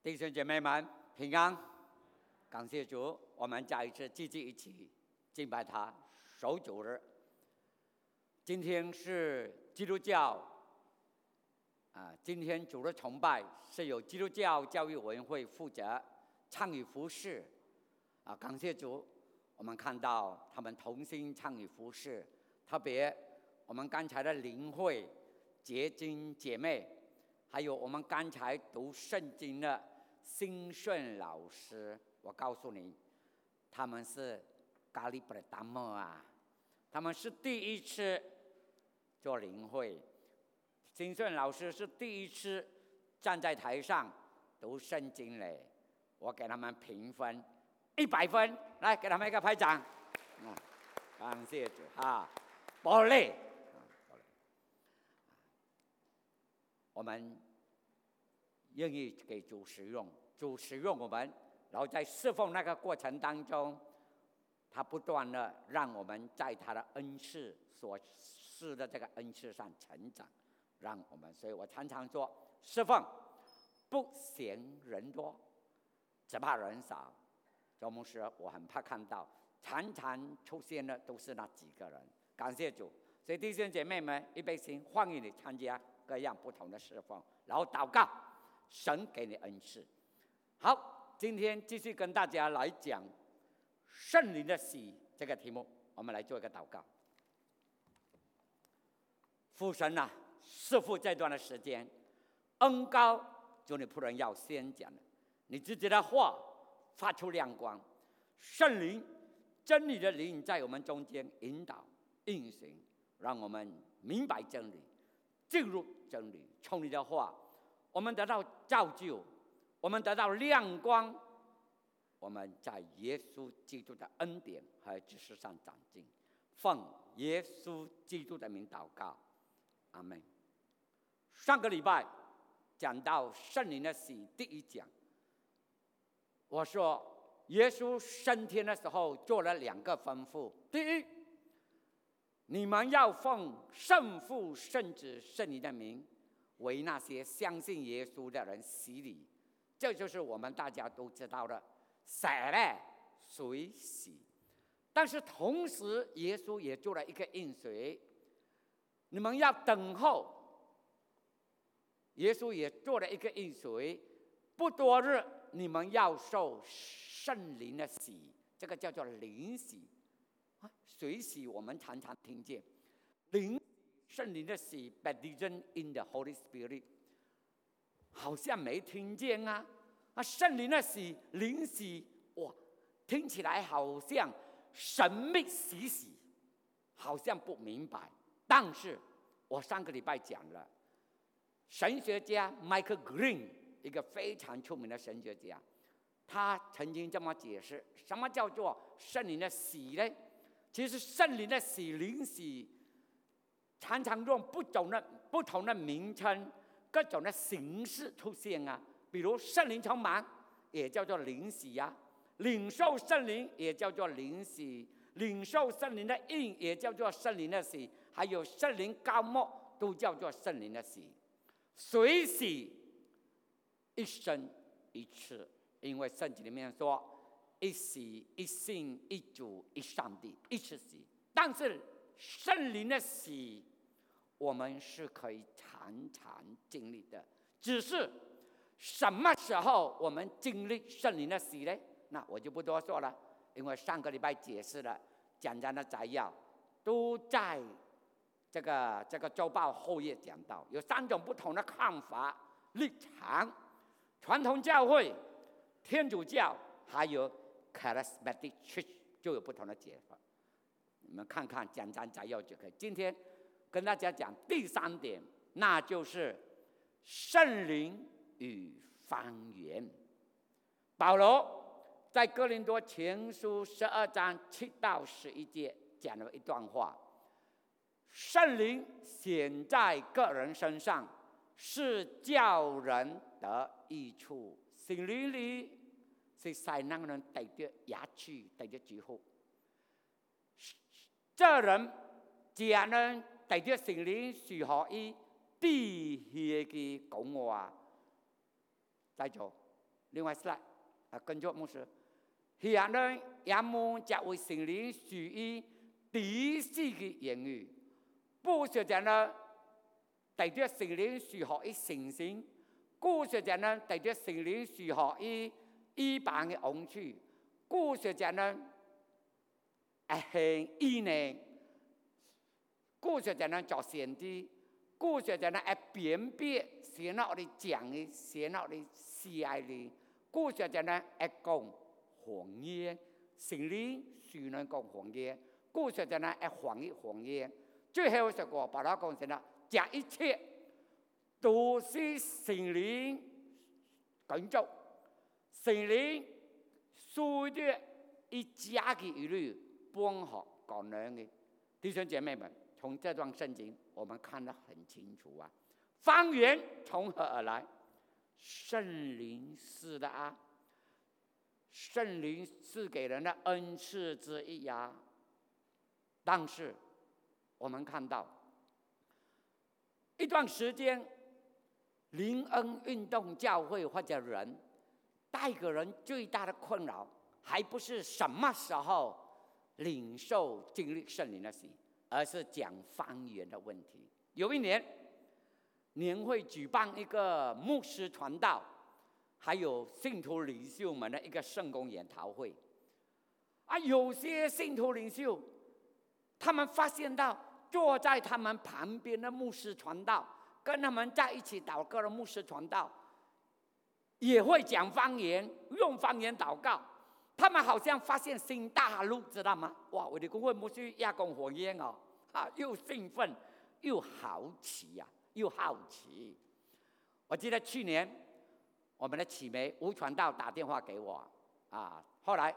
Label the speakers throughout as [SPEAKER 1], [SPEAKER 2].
[SPEAKER 1] 弟兄姐妹们平安，感谢主，我们再一次聚集一起敬拜他守主日。今天是基督教啊，今天主日崇拜是由基督教教育委员会负责参与服饰啊，感谢主，我们看到他们同心参与服饰，特别我们刚才的灵会结晶姐妹。还有我们刚才读圣经的兴顺老师，我告诉你，他们是咖喱布达摩啊，他们是第一次做灵会，兴顺老师是第一次站在台上读圣经嘞，我给他们评分一百分，来给他们一个拍掌，啊，感谢主哈，宝贝。我们愿意给主使用，主使用我们，然后在侍奉那个过程当中，他不断的让我们在他的恩赐所示的这个恩赐上成长，让我们，所以我常常说，侍奉不嫌人多，只怕人少。周牧师，我很怕看到常常出现的都是那几个人。感谢主，所以弟兄姐妹们，一杯心，欢迎你参加。各样不同的释放，然后祷告，神给你恩赐。好，今天继续跟大家来讲圣灵的喜这个题目，我们来做一个祷告。父神呐，师父这段的时间，恩高，就你仆人要先讲的，你自己的话发出亮光，圣灵真理的灵在我们中间引导运行，让我们明白真理。进入真理，从你的话，我们得到造就，我们得到亮光，我们在耶稣基督的恩典和知识上长进。奉耶稣基督的名祷告，阿门。上个礼拜讲到圣灵的喜第一讲，我说耶稣升天的时候做了两个吩咐，第一。你们要奉圣父、圣子、圣灵的名，为那些相信耶稣的人洗礼，这就是我们大家都知道的洗了水洗。但是同时，耶稣也做了一个应水，你们要等候。耶稣也做了一个应水，不多日，你们要受圣灵的洗，这个叫做灵洗。水洗我们常常听见，灵圣灵的喜，baptism in the Holy Spirit，好像没听见啊！啊，圣灵的喜，灵喜，哇，听起来好像神秘洗洗，好像不明白。但是我上个礼拜讲了，神学家 Michael Green，一个非常出名的神学家，他曾经这么解释：什么叫做圣灵的喜呢？其实圣灵的喜灵喜，常常用不同的不同的名称、各种的形式出现啊。比如圣灵充满，也叫做灵洗呀；领受圣灵也叫做灵洗；领受圣灵的印也叫做圣灵的洗；还有圣灵高莫都叫做圣灵的洗。水洗一生一次，因为圣经里面说。一洗一信一主一上帝一起洗，但是圣灵的喜，我们是可以常常经历的。只是什么时候我们经历圣灵的喜呢？那我就不多说了，因为上个礼拜解释了讲章的摘要，都在这个这个周报后页讲到，有三种不同的看法立场：传统教会、天主教，还有。charismatic church 就有不同的解法，你们看看简单摘要就可以。今天跟大家讲第三点，那就是圣灵与方言。保罗在哥林多前书十二章七到十一节讲了一段话：圣灵显在个人身上，是叫人得益处，心灵里。是使那个人带着牙齿，带着之后，这人假人带着心灵是可以避邪的讲话，再做另外是来啊，跟着牧师，现在人们就为圣灵属于第四个言语，不是讲呢，带着圣灵属学一信心，故是讲呢，带着圣灵属学一一般的红趣，故是讲呢，哎很意呢，故是讲呢做先知。故事在那一辨别，先那的讲的，先那里喜爱的。故事在那一讲谎言，心里谁能讲谎言？故事在那一谎言谎言。最后一个把它讲成了，讲一切都是心灵工作，心灵所的一家的一律光好搞能的弟兄姐妹们。从这段圣经，我们看得很清楚啊。方言从何而来？圣灵赐的啊，圣灵赐给人的恩赐之一呀。但是，我们看到一段时间，灵恩运动教会或者人带给人最大的困扰，还不是什么时候领受经历圣灵的喜。而是讲方言的问题。有一年，年会举办一个牧师传道，还有信徒领袖们的一个圣公研讨会。啊，有些信徒领袖，他们发现到坐在他们旁边的牧师传道，跟他们在一起祷告的牧师传道，也会讲方言，用方言祷告。他们好像发现新大陆，知道吗？哇！我的公会牧师亚公火焰哦，啊，又兴奋又好奇呀，又好奇。我记得去年我们的启梅吴传道打电话给我啊，后来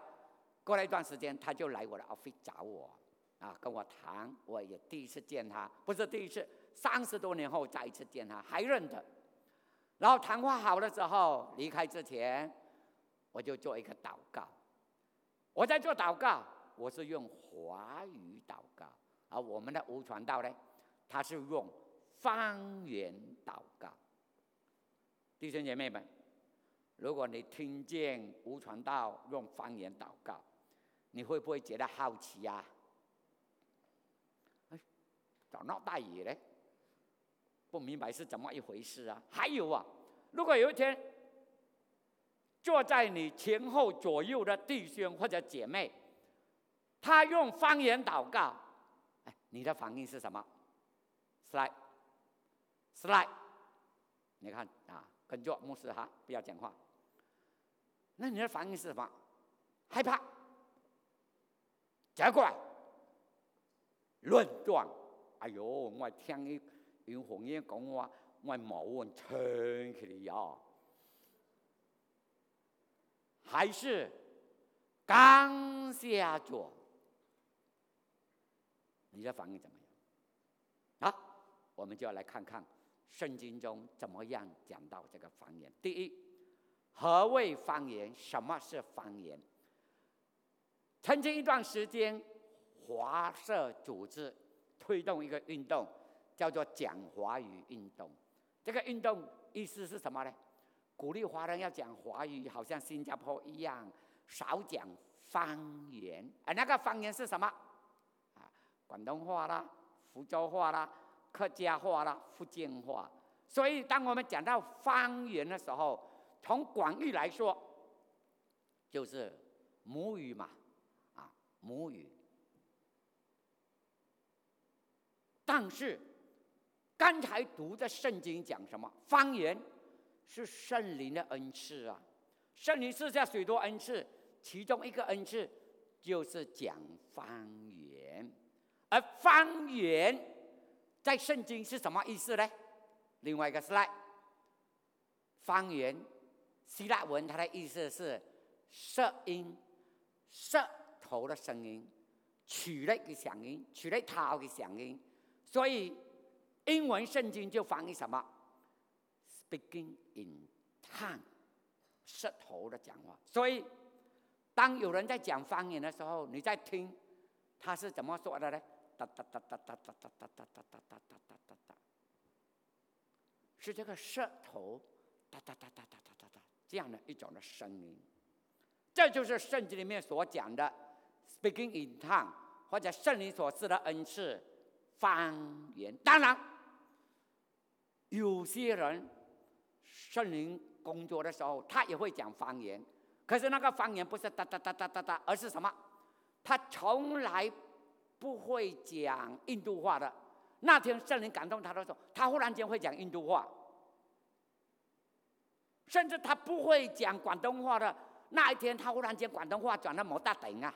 [SPEAKER 1] 过了一段时间，他就来我的 office 找我啊，跟我谈。我也第一次见他，不是第一次，三十多年后再一次见他，还认得。然后谈话好的时候，离开之前，我就做一个祷告。我在做祷告，我是用华语祷告，而我们的无传道呢，他是用方言祷告。弟兄姐妹们，如果你听见无传道用方言祷告，你会不会觉得好奇呀？哎，找闹大爷嘞？不明白是怎么一回事啊？还有啊，如果有一天。坐在你前后左右的弟兄或者姐妹，他用方言祷告，哎，你的反应是什么？slide，slide，你看啊，跟着牧师哈，不要讲话。那你的反应是什么？害怕、结怪、论断。哎呦，我听伊用方言讲话，我毛问唱起来呀。还是刚下做，你的反应怎么样？好，我们就要来看看圣经中怎么样讲到这个方言。第一，何谓方言？什么是方言？曾经一段时间，华社组织推动一个运动，叫做讲华语运动。这个运动意思是什么呢？鼓励华人要讲华语，好像新加坡一样，少讲方言。哎，那个方言是什么？啊，广东话啦，福州话啦，客家话啦，福建话。所以，当我们讲到方言的时候，从广义来说，就是母语嘛，啊，母语。但是，刚才读的圣经讲什么？方言。是圣灵的恩赐啊！圣灵赐下许多恩赐，其中一个恩赐就是讲方言。而方言在圣经是什么意思呢？另外一个是来方言，希腊文它的意思是舌音、舌头的声音，取了一个响音，取了它的响音，所以英文圣经就翻译什么？Speaking in tongue，舌头的讲话。所以，当有人在讲方言的时候，你在听，他是怎么说的呢？哒哒哒哒哒哒哒哒哒哒哒哒哒哒哒哒，是这个舌头哒哒哒哒哒哒哒哒这样的一种的声音。这就是圣经里面所讲的 “speaking in tongue”，或者圣灵所赐的恩赐方言。当然，有些人圣灵工作的时候，他也会讲方言。可是那个方言不是哒哒哒哒哒哒，而是什么？他从来不会讲印度话的。那天圣灵感动他的时候，他忽然间会讲印度话，甚至他不会讲广东话的。那一天，他忽然间广东话转了某大顶啊！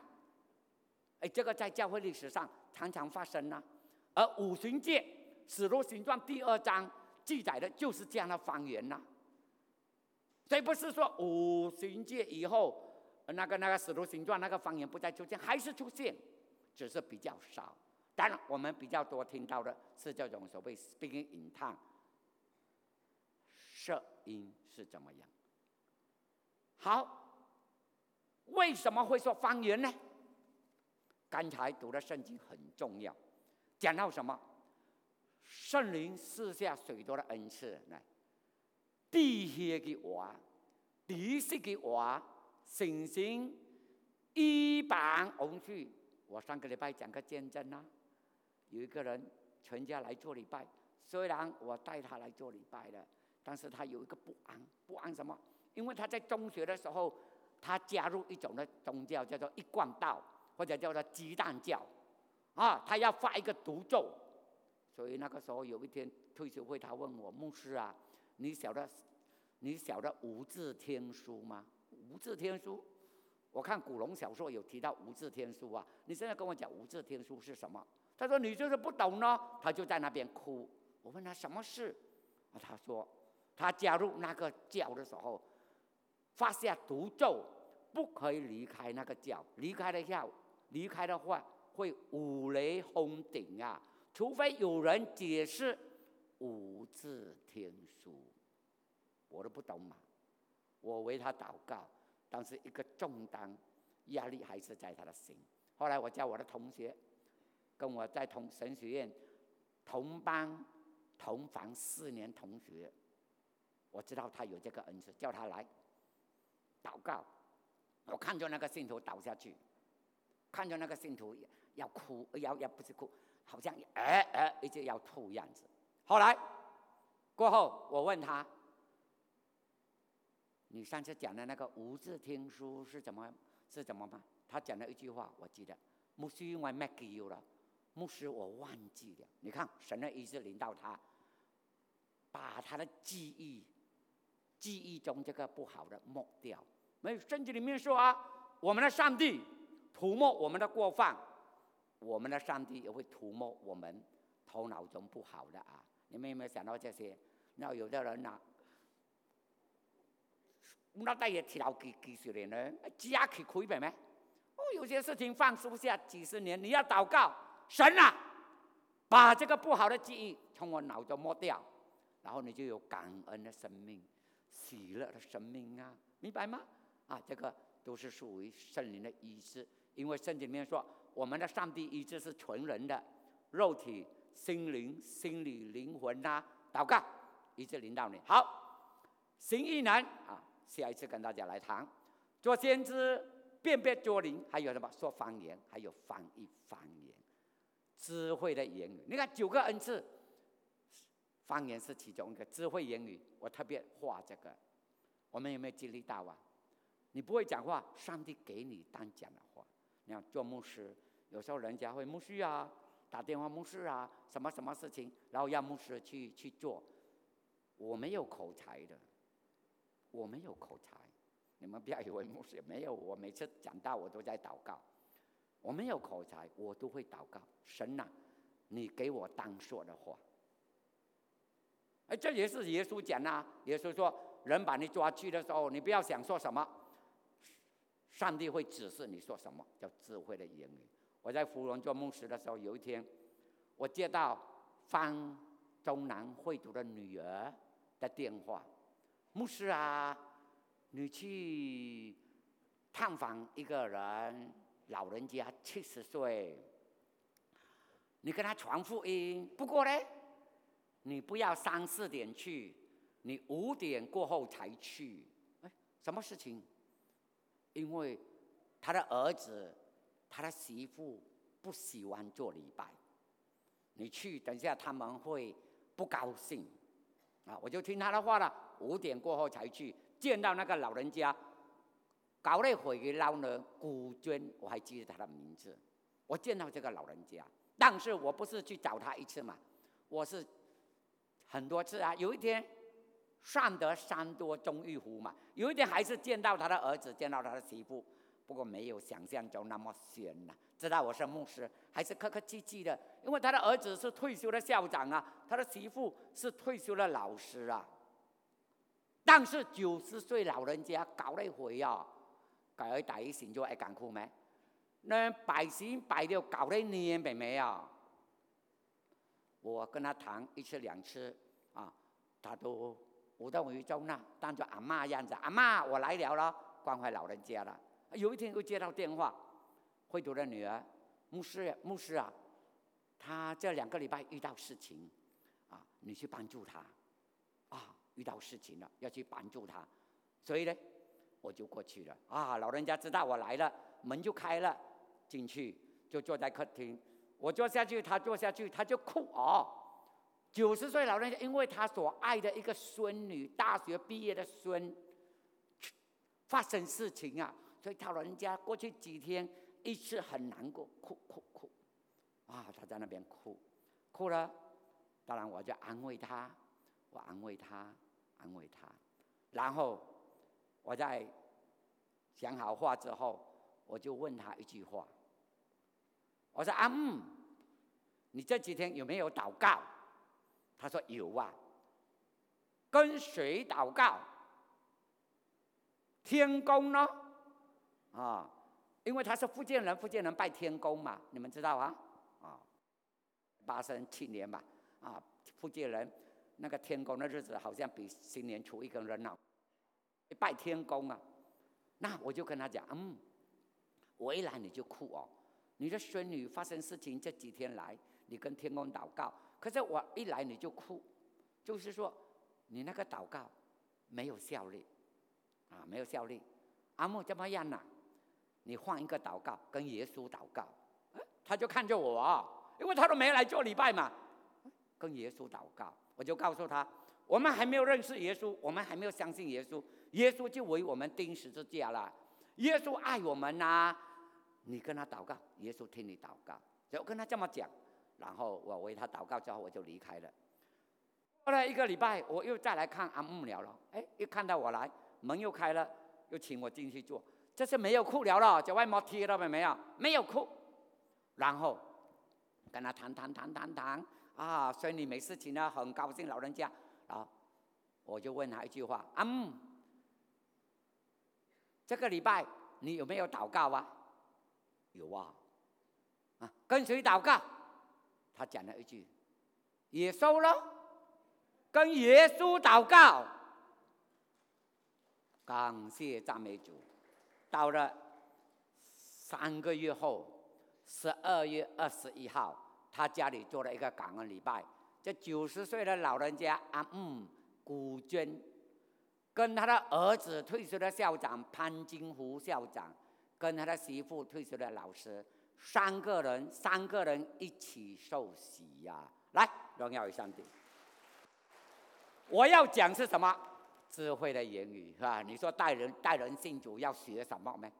[SPEAKER 1] 哎，这个在教会历史上常常发生呢。而五旬节使徒行传第二章记载的就是这样的方言呐。所以不是说五旬节以后，那个那个使徒行传那个方言不再出现，还是出现，只是比较少。当然，我们比较多听到的是这种所谓 speaking in tongue，舌音是怎么样？好，为什么会说方言呢？刚才读的圣经很重要，讲到什么？圣灵赐下许多的恩赐来。地下的话，地色的话，星星一般红去。我上个礼拜讲个见证啊，有一个人全家来做礼拜，虽然我带他来做礼拜的，但是他有一个不安，不安什么？因为他在中学的时候，他加入一种的宗教，叫做一贯道，或者叫做鸡蛋教，啊，他要发一个毒咒，所以那个时候有一天退休会，他问我牧师啊。你晓得，你晓得无字天书吗？无字天书，我看古龙小说有提到无字天书啊。你现在跟我讲无字天书是什么？他说你就是不懂呢。他就在那边哭。我问他什么事？他说他加入那个教的时候，发下毒咒，不可以离开那个教。离开了下，离开的话会五雷轰顶啊！除非有人解释。五字天书，我都不懂嘛。我为他祷告，但是一个重担、压力还是在他的心。后来我叫我的同学，跟我在同神学院同班同房四年同学，我知道他有这个恩赐，叫他来祷告。我看着那个信徒倒下去，看着那个信徒要哭，要要不是哭，好像哎哎一直要吐样子。后来，过后，我问他：“你上次讲的那个无字天书是怎么是怎么办？”他讲了一句话，我记得：“牧师因为卖给用了，牧师我忘记了。”你看，神的意志领导他，把他的记忆、记忆中这个不好的抹掉。没有圣经里面说啊，我们的上帝涂抹我们的过犯，我们的上帝也会涂抹我们头脑中不好的啊。你们有没有想到这些？那有的人呐，那带也调几几十年了，家去亏本没？哦，有些事情放不下几十年，你要祷告神啊，把这个不好的记忆从我脑中抹掉，然后你就有感恩的生命、喜乐的生命啊，明白吗？啊，这个都是属于圣灵的意志，因为圣经里面说，我们的上帝意志是纯人的肉体。心灵、心理、灵魂呐，祷告，一直领导你。好，行义难啊，下一次跟大家来谈。做先知，辨别作灵，还有什么？说方言，还有翻译方言，智慧的言语。你看九个恩赐，方言是其中一个智慧言语。我特别画这个，我们有没有经历到啊？你不会讲话，上帝给你当讲的话。你看做牧师，有时候人家会牧师啊。打电话牧师啊，什么什么事情，然后让牧师去去做。我没有口才的，我没有口才，你们不要以为牧师没有。我每次讲到我都在祷告，我没有口才，我都会祷告。神呐，你给我当说的话。哎，这也是耶稣讲啊。耶稣说，人把你抓去的时候，你不要想说什么，上帝会指示你说什么，叫智慧的言语。我在芙蓉做牧师的时候，有一天，我接到方中南会读的女儿的电话：“牧师啊，你去探访一个人，老人家七十岁，你跟他传福音。不过呢，你不要三四点去，你五点过后才去。”哎，什么事情？因为他的儿子、他的媳妇不喜欢做礼拜。你去，等下他们会不高兴。啊，我就听他的话了。五点过后才去见到那个老人家，搞了一会儿，然后呢，古娟，我还记得他的名字。我见到这个老人家，但是我不是去找他一次嘛，我是很多次啊。有一天，善得山多终遇虎嘛。有一天还是见到他的儿子，见到他的媳妇，不过没有想象中那么悬呐。知道我是牧师，还是客客气气的，因为他的儿子是退休的校长啊，他的媳妇是退休的老师啊。但是九十岁老人家搞了一回啊，搞了大一醒就爱干哭咩？那百姓摆了搞了一年没没啊？我跟他谈一次两次啊，他都无动于衷呐，当做阿妈样子。阿妈，我来了了，关怀老人家了。有一天又接到电话。会读的女儿，牧师，牧师啊，他这两个礼拜遇到事情，啊，你去帮助他，啊，遇到事情了，要去帮助他，所以呢，我就过去了。啊，老人家知道我来了，门就开了，进去就坐在客厅，我坐下去，他坐下去，他就哭哦。九十岁老人家，因为他所爱的一个孙女，大学毕业的孙，发生事情啊，所以他老人家过去几天。一次很难过，哭哭哭，啊，他在那边哭，哭了，当然我就安慰他，我安慰他，安慰他，然后我在讲好话之后，我就问他一句话，我说阿木，你这几天有没有祷告？他说有啊，跟谁祷告？天公呢？啊。因为他是福建人，福建人拜天公嘛，你们知道啊？啊，八生七年嘛，啊，福建人那个天公的日子好像比新年初一更热闹，拜天公啊。那我就跟他讲，嗯，我一来你就哭哦，你的孙女发生事情这几天来，你跟天公祷告，可是我一来你就哭，就是说你那个祷告没有效力，啊，没有效力。阿木怎么样呢？你换一个祷告，跟耶稣祷告，他就看着我，因为他都没来做礼拜嘛，跟耶稣祷告，我就告诉他，我们还没有认识耶稣，我们还没有相信耶稣，耶稣就为我们钉十字架了，耶稣爱我们呐，你跟他祷告，耶稣听你祷告，就跟他这么讲，然后我为他祷告之后，我就离开了。后来一个礼拜，我又再来看阿木了了，哎，又看到我来，门又开了，又请我进去坐。这是没有哭了了，脚外毛贴了没有？没有哭，然后跟他谈谈谈谈谈啊，孙女没事情了，很高兴，老人家啊，我就问他一句话：嗯，这个礼拜你有没有祷告啊？有啊，啊，跟谁祷告？他讲了一句：耶稣了，跟耶稣祷告，感谢赞美主。到了三个月后，十二月二十一号，他家里做了一个感恩礼拜。这九十岁的老人家啊，嗯，古娟，跟他的儿子退休的校长潘金湖校长，跟他的媳妇退休的老师，三个人，三个人一起受洗呀！来，荣耀与上帝。我要讲是什么？智慧的言语是吧？你说带人带人信主要学什么没？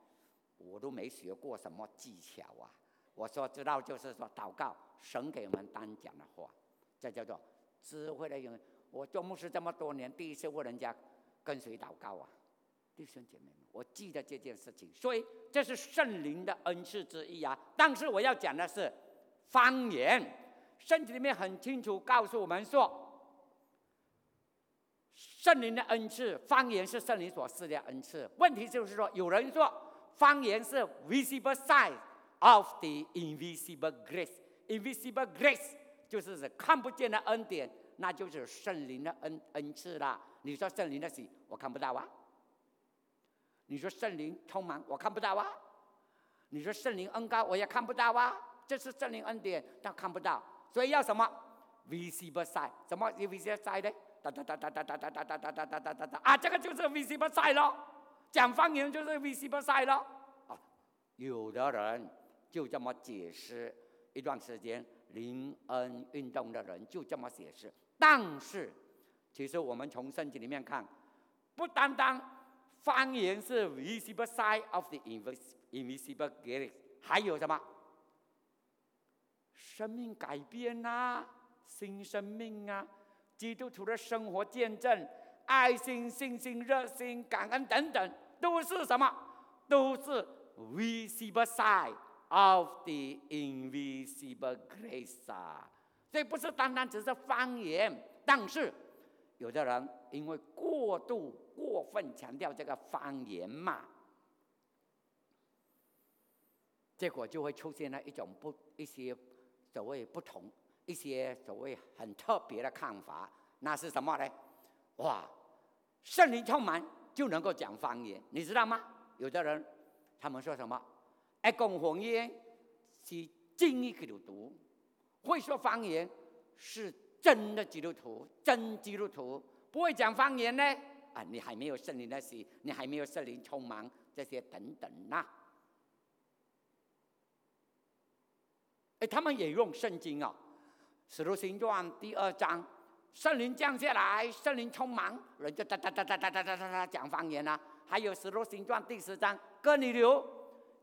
[SPEAKER 1] 我都没学过什么技巧啊！我说知道就是说祷告，神给我们单讲的话，这叫做智慧的言语。我做牧师这么多年，第一次问人家跟谁祷告啊？弟兄姐妹们，我记得这件事情，所以这是圣灵的恩赐之一啊。但是我要讲的是方言，圣经里面很清楚告诉我们说。圣灵的恩赐，方言是圣灵所赐的恩赐。问题就是说，有人说方言是 visible sign of the invisible grace。invisible grace 就是看不见的恩典，那就是圣灵的恩恩赐啦。你说圣灵的喜，我看不到啊。你说圣灵充满，我看不到啊。你说圣灵恩高，我也看不到啊。这是圣灵恩典，但看不到，所以要什么 visible sign？什么 visible sign 呢？哒哒哒哒哒哒哒哒哒哒哒哒哒啊！这个就是 visible sign 咯。讲方言就是 visible sign 了。啊，有的人就这么解释一段时间，灵恩运动的人就这么解释。但是，其实我们从圣经里面看，不单单方言是 visible sign of the invisible gift，还有什么？生命改变呐，新生命啊，基督徒的生活见证，爱心、信心、热心、感恩等等，都是什么？都是 visible sign of the invisible grace 啊！这不是单单只是方言，但是有的人因为过度、过分强调这个方言嘛，结果就会出现了一种不一些。所谓不同，一些所谓很特别的看法，那是什么呢？哇，圣灵充满就能够讲方言，你知道吗？有的人他们说什么？哎，讲方言是真的基督徒，会说方言是真的基督徒，真基督徒不会讲方言呢？啊，你还没有圣灵的喜，你还没有圣灵充满，这些等等呐。哎，他们也用圣经啊，《使徒行传》第二章，圣灵降下来，圣灵充满，人就哒哒哒哒哒哒哒哒讲方言啊。还有《使徒行传》第十章，哥尼流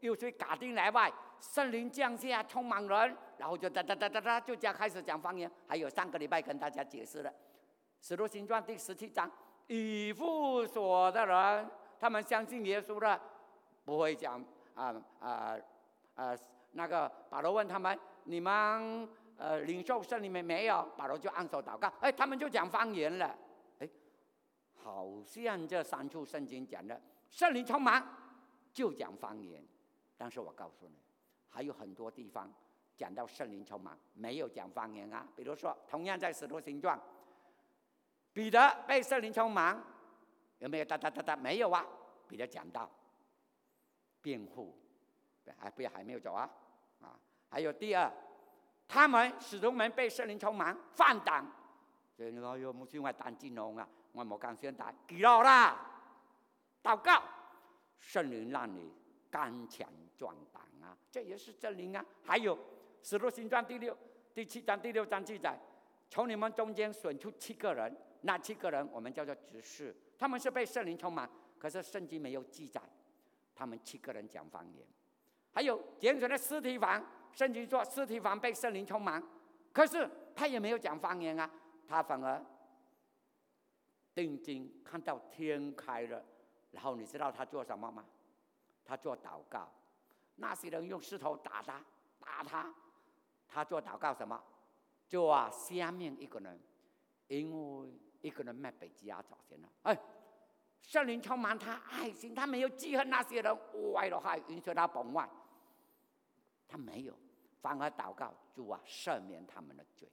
[SPEAKER 1] 又去嘎丁来外，圣灵降下充满人，然后就哒哒哒哒哒就讲开始讲方言。还有上个礼拜跟大家解释了，《使徒行传》第十七章，以父所的人，他们相信耶稣的，不会讲啊啊啊。那个保罗问他们：“你们呃领受圣灵没？没有。”保罗就按手祷告，哎，他们就讲方言了。哎，好像这三处圣经讲的圣灵充满就讲方言，但是我告诉你，还有很多地方讲到圣灵充满没有讲方言啊。比如说，同样在使徒行传，彼得被圣灵充满，有没有哒哒哒哒？没有啊。彼得讲到辩护，还不要还没有走啊。啊，还有第二，他们使徒们被圣灵充满放胆。所以你说有母亲我胆金龙啊我没敢宣胆给到啦。祷告圣灵让你刚强壮胆啊这也是圣灵啊。还有使徒行传第六第七章第六章记载从你们中间选出七个人那七个人我们叫做执事他们是被圣灵充满可是圣经没有记载他们七个人讲方言。还有简选的尸体房圣经说尸体房被圣灵充满，可是他也没有讲方言啊，他反而定睛看到天开了，然后你知道他做什么吗？他做祷告，那些人用石头打他，打他，他做祷告什么？就啊，下面一个人，因为一个人卖北极鸭早先了，哎。圣灵充满他爱心，他没有记恨那些人，为了。害允许他崩坏。他没有，反而祷告主啊，赦免他们的罪。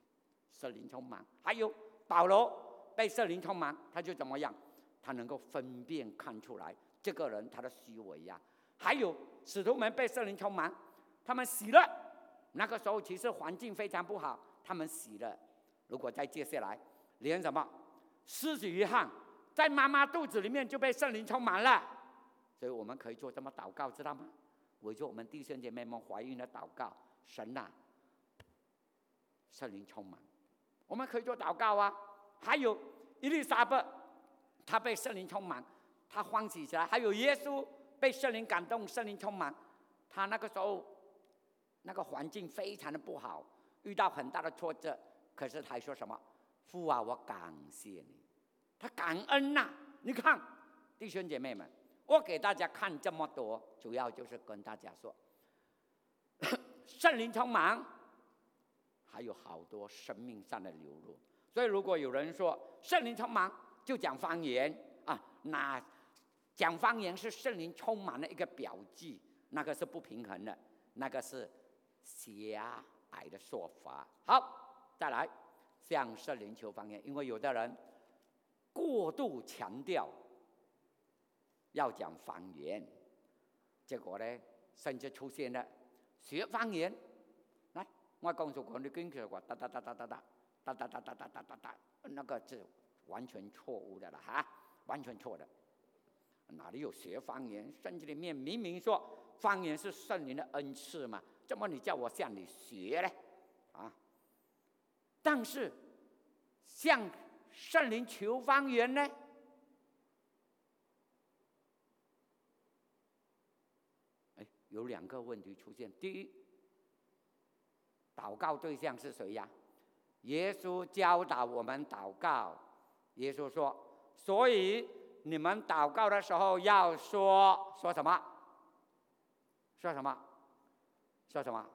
[SPEAKER 1] 圣灵充满，还有保罗被圣灵充满，他就怎么样？他能够分辨看出来这个人他的虚伪呀。还有使徒们被圣灵充满，他们死了。那个时候其实环境非常不好，他们死了。如果再接下来，连什么失去约翰，在妈妈肚子里面就被圣灵充满了。所以我们可以做这么祷告，知道吗？为着我们弟兄姐妹们怀孕的祷告，神呐，圣灵充满，我们可以做祷告啊。还有伊丽莎白，她被圣灵充满，她欢喜起来。还有耶稣被圣灵感动，圣灵充满，他那个时候那个环境非常的不好，遇到很大的挫折，可是他说什么？父啊，我感谢你，他感恩呐。你看，弟兄姐妹们。我给大家看这么多，主要就是跟大家说，圣灵充满，还有好多生命上的流露。所以，如果有人说圣灵充满就讲方言啊，那讲方言是圣灵充满的一个表记，那个是不平衡的，那个是狭隘的说法。好，再来向圣灵求方言，因为有的人过度强调。要讲方言，结果呢，甚至出现了学方言。来，我告诉过你，跟着我哒哒哒哒哒哒哒哒哒哒哒哒哒，那个是完全错误的了哈，完全错的。哪里有学方言？圣经里面明明说方言是圣灵的恩赐嘛，怎么你叫我向你学呢？啊！但是向圣灵求方言呢？哎，有两个问题出现。第一，祷告对象是谁呀？耶稣教导我们祷告。耶稣说：“所以你们祷告的时候要说说什么？说什么？说什么？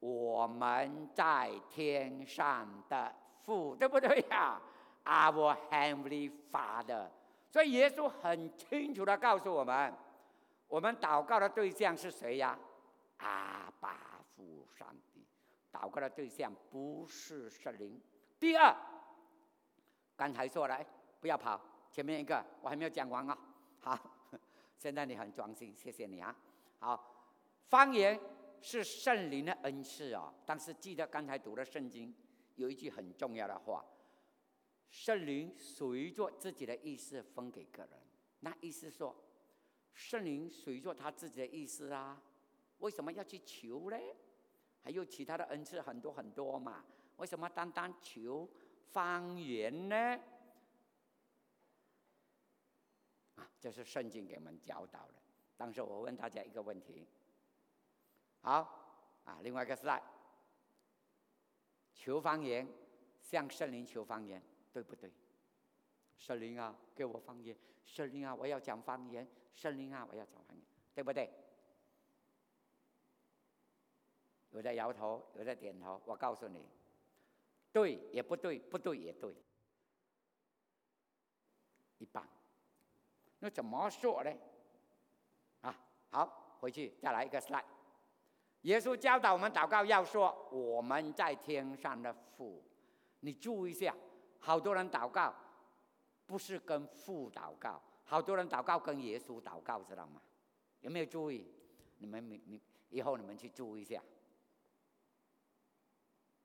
[SPEAKER 1] 我们在天上的父，对不对呀？Our Heavenly Father。所以耶稣很清楚的告诉我们，我们祷告的对象是谁呀？阿爸父上帝。祷告的对象不是圣灵。第二。刚才说了，不要跑，前面一个我还没有讲完啊。好，现在你很专心，谢谢你啊。好，方言是圣灵的恩赐哦。但是记得刚才读的圣经有一句很重要的话：圣灵随着自己的意思分给个人。那意思说，圣灵随着他自己的意思啊，为什么要去求呢？还有其他的恩赐很多很多嘛，为什么单单求？方言呢？啊，这是圣经给我们教导的。当时我问大家一个问题，好啊，另外一个是求方言，向圣灵求方言，对不对？圣灵啊，给我方言！圣灵啊，我要讲方言！圣灵啊，我要讲方言，对不对？有在摇头，有在点头。我告诉你。对也不对，不对也对，一般。那怎么说呢？啊，好，回去再来一个 slide。耶稣教导我们祷告要说：“我们在天上的父。”你注意一下，好多人祷告不是跟父祷告，好多人祷告跟耶稣祷告，知道吗？有没有注意？你们你你以后你们去注意一下。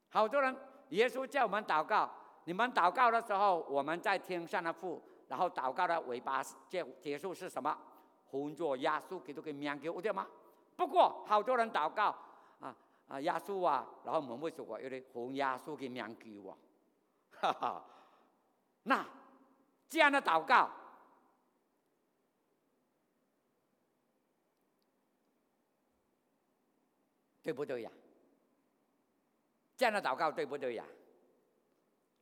[SPEAKER 1] 好多人。耶稣叫我们祷告，你们祷告的时候，我们在天上的父，然后祷告的尾巴结结束是什么？红作耶稣给都给免给我对吗？不过好多人祷告啊啊耶稣啊，然后我们会说有点红耶稣给免给我，哈哈。那这样的祷告对不对呀？这样的祷告对不对呀？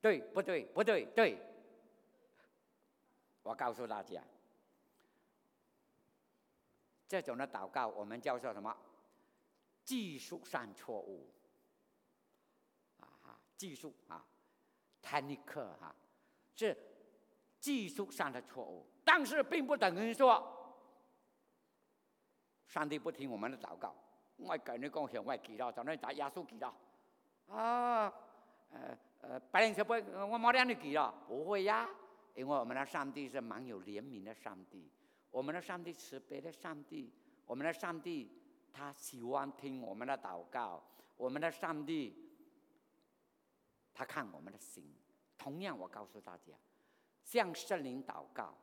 [SPEAKER 1] 对不对？不对，对。我告诉大家，这种的祷告我们叫做什么？技术上错误。啊技术啊，technique 哈，是技术上的错误，但是并不等于说上帝不听我们的祷告。我跟你讲，向外祈祷，从那打压缩祈祷。啊，呃呃，白人说不，我没让你给了，不会呀，因为我们的上帝是蛮有怜悯的上帝，我们的上帝慈悲的上帝，我们的上帝他喜欢听我们的祷告，我们的上帝他看我们的心。同样，我告诉大家，向圣灵祷告，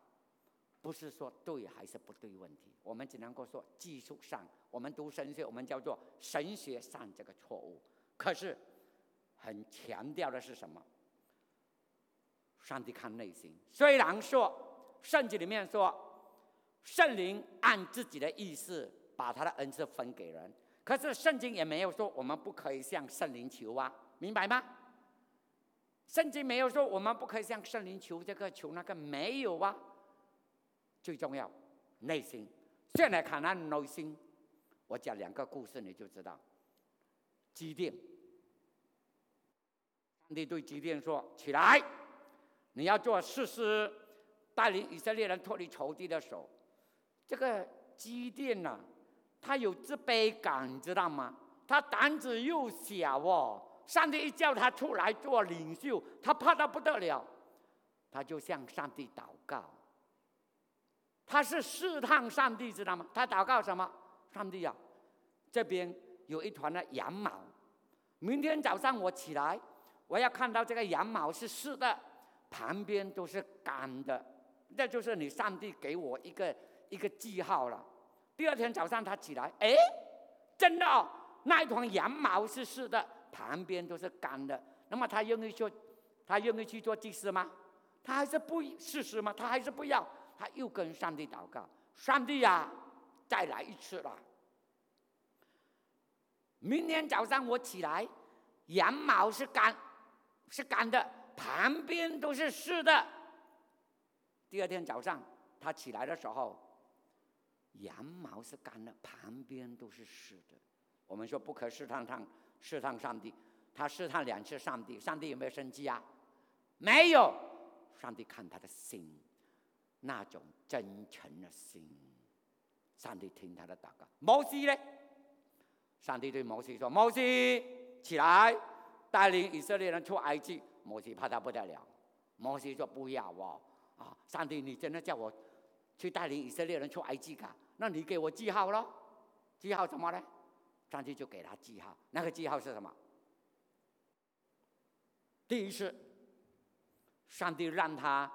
[SPEAKER 1] 不是说对还是不对问题，我们只能够说技术上，我们读神学，我们叫做神学上这个错误，可是。很强调的是什么？上帝看内心。虽然说圣经里面说圣灵按自己的意思把他的恩赐分给人，可是圣经也没有说我们不可以向圣灵求啊，明白吗？圣经没有说我们不可以向圣灵求这个求那个，没有啊。最重要，内心。现在看他内心，我讲两个故事你就知道，基甸。上帝对基甸说：“起来，你要做事师，带领以色列人脱离仇敌的手。”这个基甸呐，他有自卑感，你知道吗？他胆子又小哦。上帝一叫他出来做领袖，他怕得不得了，他就向上帝祷告。他是试探上帝，知道吗？他祷告什么？上帝啊，这边有一团的羊毛，明天早上我起来。我要看到这个羊毛是湿的，旁边都是干的，那就是你上帝给我一个一个记号了。第二天早上他起来，哎，真的哦，那一团羊毛是湿的，旁边都是干的。那么他愿意做，他愿意去做祭司吗？他还是不事实吗？他还是不要。他又跟上帝祷告：上帝呀，再来一次了。明天早上我起来，羊毛是干，是干的，旁边都是湿的。第二天早上他起来的时候，羊毛是干的，旁边都是湿的。我们说不可试探上试探上帝，他试探两次上帝，上帝有没有生气啊？没有，上帝看他的心，那种真诚的心，上帝听他的祷告。摩西呢？上帝对摩西说：“摩西起来，带领以色列人出埃及。”摩西怕他不得了。摩西说：“不要哦，啊！上帝，你真的叫我去带领以色列人出埃及啊？那你给我记号咯，记号什么呢？上帝就给他记号。那个记号是什么？第一次，上帝让他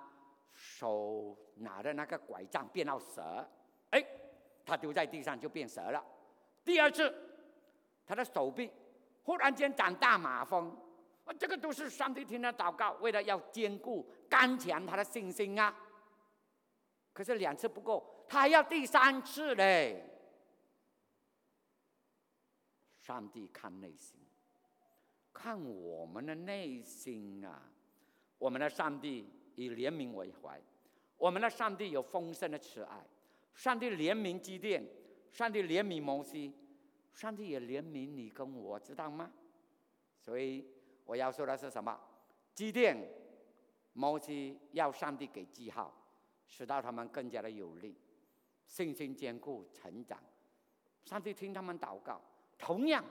[SPEAKER 1] 手拿的那个拐杖变到蛇，哎，他丢在地上就变蛇了。第二次。他的手臂忽然间长大马蜂，啊，这个都是上帝听的祷告，为了要坚固、刚强他的信心啊。可是两次不够，他还要第三次嘞。上帝看内心，看我们的内心啊！我们的上帝以怜悯为怀，我们的上帝有丰盛的慈爱，上帝怜悯基甸，上帝怜悯摩西。上帝也怜悯你跟我，知道吗？所以我要说的是什么？积淀，摩西要上帝给记号，使到他们更加的有力，信心坚固，成长。上帝听他们祷告，同样，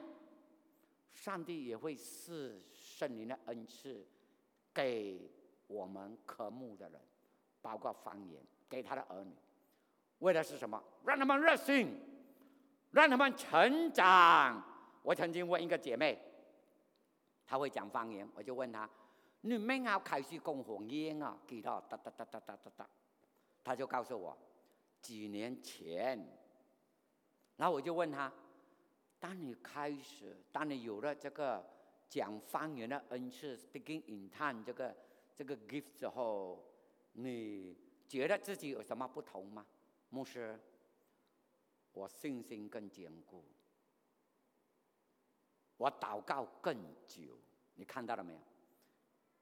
[SPEAKER 1] 上帝也会赐圣灵的恩赐给我们渴慕的人，包括方言给他的儿女，为的是什么？让他们热心。让他们成长。我曾经问一个姐妹，她会讲方言，我就问她：“你们要开始讲方言啊？”给她哒哒哒哒哒哒哒，她就告诉我，几年前。然后我就问她：“当你开始，当你有了这个讲方言的恩赐，speaking in tongue 这个这个 gift 之后，你觉得自己有什么不同吗？”牧师。我信心更坚固，我祷告更久。你看到了没有？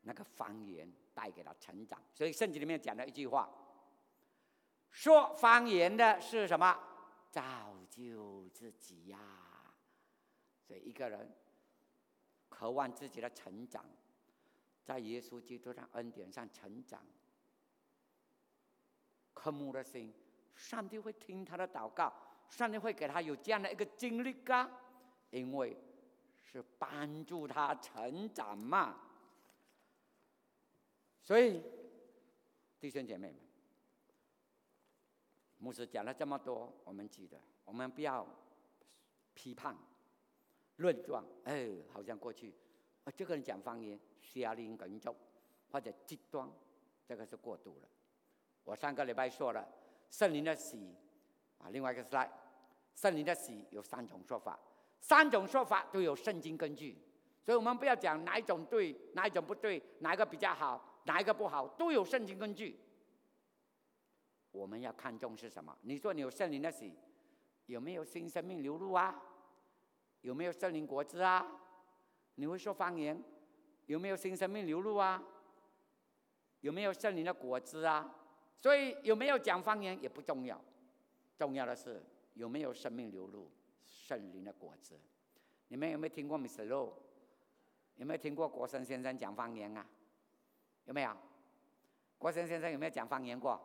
[SPEAKER 1] 那个方言带给他成长。所以圣经里面讲了一句话：说方言的是什么？造就自己呀。所以一个人渴望自己的成长，在耶稣基督上恩典上成长，渴慕的心，上帝会听他的祷告。上帝会给他有这样的一个经历噶，因为是帮助他成长嘛。所以弟兄姐妹们，牧师讲了这么多，我们记得，我们不要批判、论断。哎，好像过去啊，这个人讲方言，瞎灵梗重，或者极端，这个是过度了。我上个礼拜说了，圣灵的喜。啊，另外一个是来，圣灵的喜有三种说法，三种说法都有圣经根据，所以我们不要讲哪一种对，哪一种不对，哪一个比较好，哪一个不好，都有圣经根据。我们要看重是什么？你说你有圣灵的喜，有没有新生命流露啊？有没有圣灵果子啊？你会说方言，有没有新生命流露啊？有没有圣灵的果子啊？所以有没有讲方言也不重要。重要的是有没有生命流露圣灵的果子？你们有没有听过 Mr. Low？有没有听过国生先生讲方言啊？有没有？国生先生有没有讲方言过？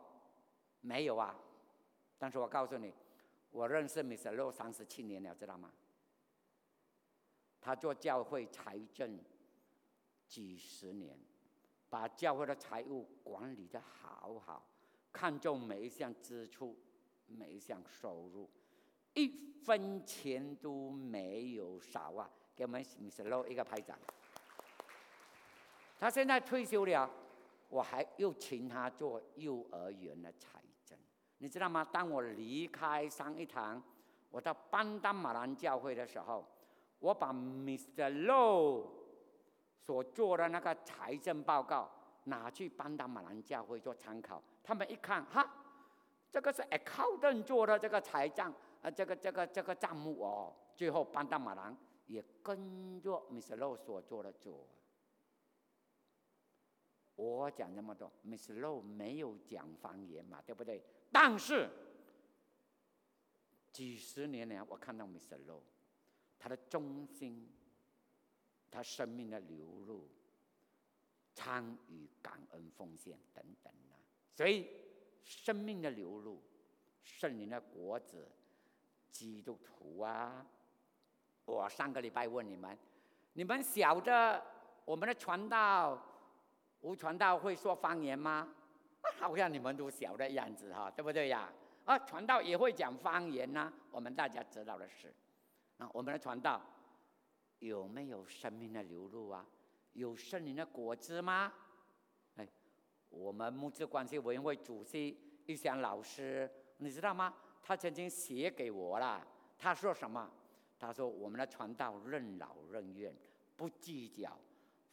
[SPEAKER 1] 没有啊。但是我告诉你，我认识 Mr. Low 三十七年了，知道吗？他做教会财政几十年，把教会的财务管理的好好，看重每一项支出。每一项收入，一分钱都没有少啊！给我们 Mr. Low 一个拍掌。他现在退休了，我还又请他做幼儿园的财政。你知道吗？当我离开上一堂，我到班丹马兰教会的时候，我把 Mr. Low 所做的那个财政报告拿去班丹马兰教会做参考。他们一看，哈，这个是 accountant 做的这个财账，呃，这个这个这个账目哦。最后班丹马兰也跟着 Mr. Low 所做的做。我讲那么多，Mr. Low 没有讲方言嘛，对不对？但是几十年来，我看到 Mr. Low，他的忠心，他生命的流露，参与感恩奉献等等啊，所以生命的流露，圣灵的果子，基督徒啊！我上个礼拜问你们，你们晓得我们的传道？无传道会说方言吗？好像你们都晓得样子哈，对不对呀？啊，传道也会讲方言呐。我们大家知道的是，我们的传道有没有生命的流露啊？有圣灵的果子吗？哎，我们木质关系委员会主席玉祥老师，你知道吗？他曾经写给我了。他说什么？他说我们的传道任劳任怨，不计较。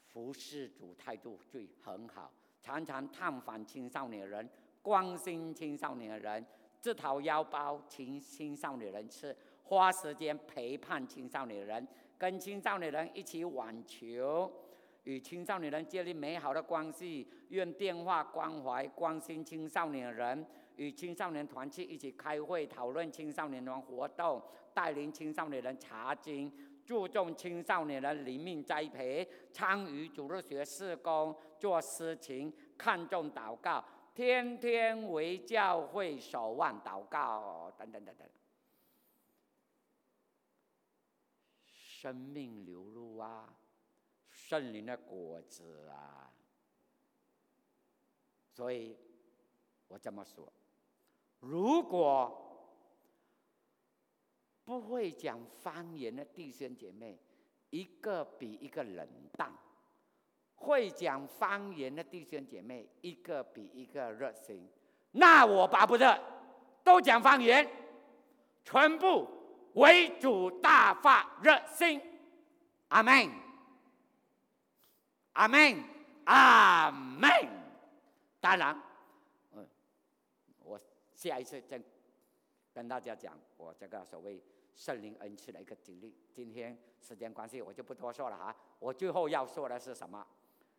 [SPEAKER 1] 服侍主态度最很好，常常探访青少年人，关心青少年人，自掏腰包请青少年人吃，花时间陪伴青少年人，跟青少年人一起网球，与青少年人建立美好的关系，用电话关怀关心青少年人，与青少年团契一起开会讨论青少年人活动，带领青少年人查经。注重青少年人灵命栽培，参与主日学事工，做事情，看重祷告，天天为教会守望祷告，等等等等。生命流露啊，圣灵的果子啊。所以我这么说，如果。不会讲方言的弟兄姐妹，一个比一个冷淡；会讲方言的弟兄姐妹，一个比一个热心。那我巴不得都讲方言，全部为主大发热心。阿门，阿门，阿门。当然，嗯，我下一次再跟大家讲我这个所谓。圣灵恩赐的一个经历。今天时间关系，我就不多说了哈。我最后要说的是什么？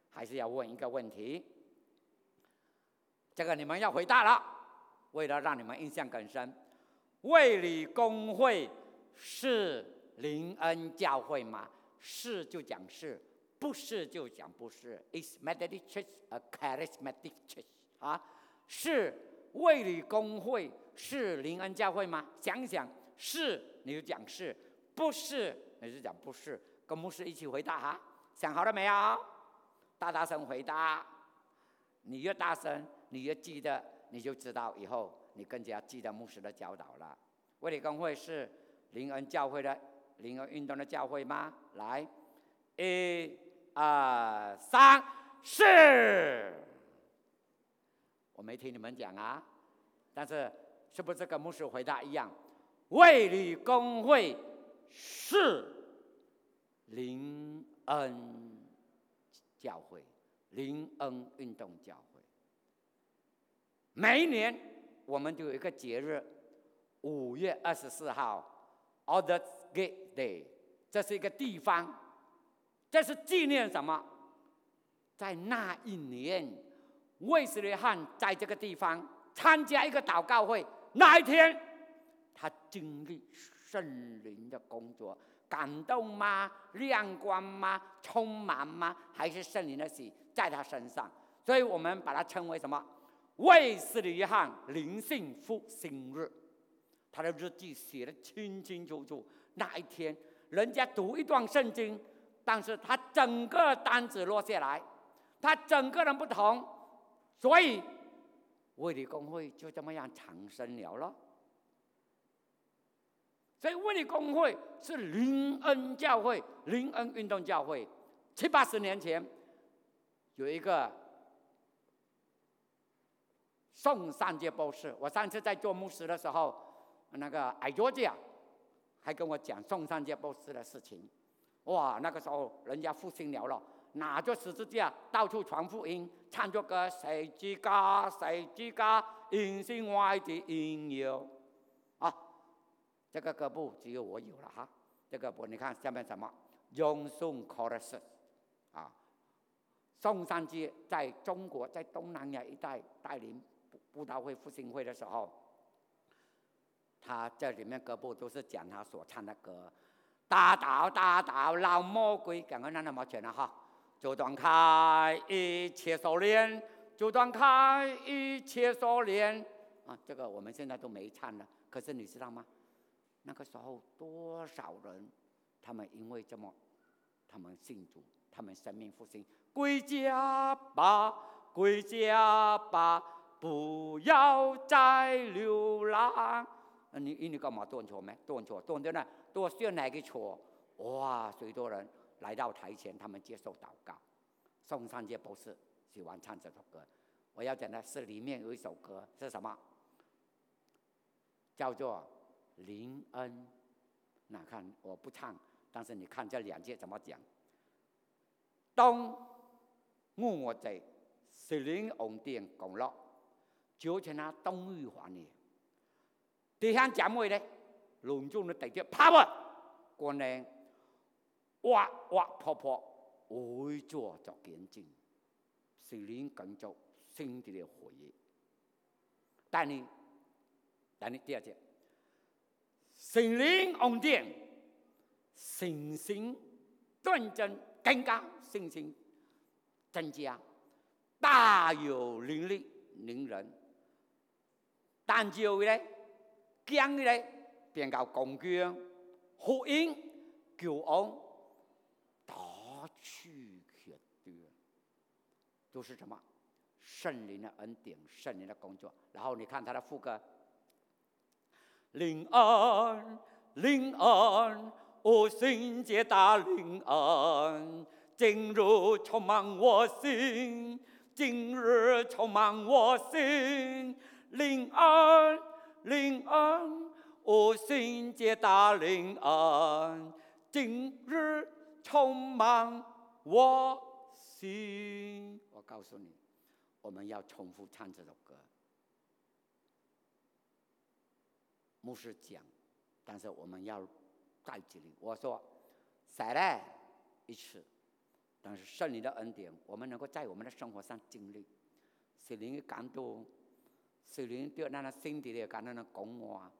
[SPEAKER 1] 还是要问一个问题。这个你们要回答了。为了让你们印象更深，卫理公会是灵恩教会吗？是就讲是，不是就讲不是。Is Methodist Church a charismatic church？啊，是卫理公会是灵恩教会吗？想想是。你就讲是，不是？你就讲不是。跟牧师一起回答哈，想好了没有？大大声回答。你越大声，你越记得，你就知道以后你更加记得牧师的教导了。卫理公会是灵恩教会的灵恩运动的教会吗？来，一、二、三，四。我没听你们讲啊，但是是不是跟牧师回答一样？卫理公会是灵恩教会，灵恩运动教会。每一年我们都有一个节日，五月二十四号，Order Gate Day，这是一个地方，这是纪念什么？在那一年，卫斯理汉在这个地方参加一个祷告会，那一天。他经历圣灵的工作，感动吗？亮光吗？充满吗？还是圣灵的喜在他身上？所以我们把它称为什么？卫斯理约翰灵性复兴日。他的日记写的清清楚楚。那一天，人家读一段圣经，但是他整个单子落下来，他整个人不同，所以卫理公会就这么样产生了咯。所以，卫理公会是灵恩教会、灵恩运动教会。七八十年前，有一个宋三杰博士，我上次在做牧师的时候，那个矮卓姐还跟我讲宋三杰博士的事情。哇，那个时候人家复兴了了，拿着十字架到处传福音，唱着歌，谁之家，谁之家，人心外的音乐。啊，这个歌不只有我有了哈，这个不，你看下面什么？咏颂 chorus，啊，宋三杰在中国在东南亚一带带领布道会复兴会的时候，他这里面歌部都是讲他所唱的歌。大道大道老魔鬼，赶快让那么全了哈，就断开一切锁链，就断开一切锁链啊！这个我们现在都没唱了，可是你知道吗？那个时候多少人，他们因为这么，他们信主，他们生命复兴，归家吧，归家吧，不要再流浪。你你干嘛断错没？断错，断的呢？多选哪个错？哇，许多人来到台前，他们接受祷告。宋三杰博士喜欢唱这首歌。我要讲的是里面有一首歌是什么？叫做《林恩》。那看我不唱，但是你看这两句怎么讲？当我在石林红店讲了，就像那东玉环呢。第三姐妹咧？隆重的地铁啪啊，过呢，挖挖破破，会做作见证，是连更做圣地的回忆。但你，但你第二节，心灵恩典，信心端正，更加信心增加，大有灵力灵人，但就咧。讲咧，变到公捐、福音、救恩，大去绝对，都是什么？圣灵的恩典，圣灵的工作。然后你看他的副歌：灵恩，灵恩，我心皆大灵恩，今日充满我心，今日充满我心，灵恩。灵恩，我心皆大灵恩，今日充满我心。我告诉你，我们要重复唱这首歌。牧师讲，但是我们要在这里。我说，再来一次，但是圣灵的恩典，我们能够在我们的生活上经历，圣灵感动。圣灵对咱的身体咧，甲咱的讲话，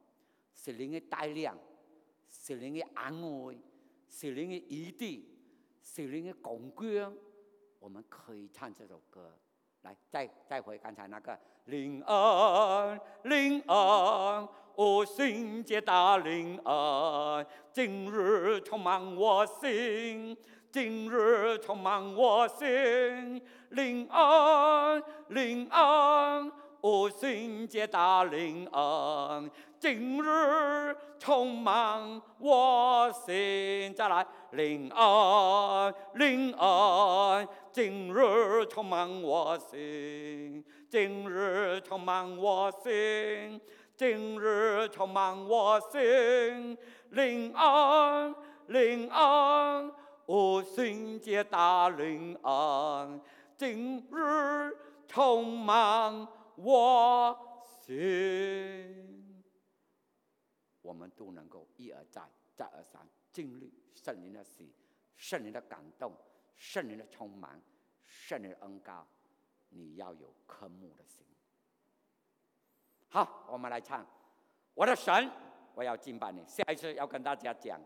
[SPEAKER 1] 圣灵的带领，圣灵的安慰，圣灵的医治，圣灵的巩固，我们可以唱这首歌。来，再再回刚才那个灵恩，灵恩，我心皆大灵恩，今日充满我心，今日充满我心，灵恩，灵恩。我心皆大灵恩，今日充满我心。再来，灵恩，灵恩，今日充满我心，今日充满我心，今日充满我心。灵恩，灵恩，我心皆大灵恩，今日充满。我心，我们都能够一而再、再而三经历圣灵的喜、圣灵的感动、圣灵的充满、圣灵的恩高。你要有渴慕的心。好，我们来唱《我的神》，我要敬拜你。下一次要跟大家讲。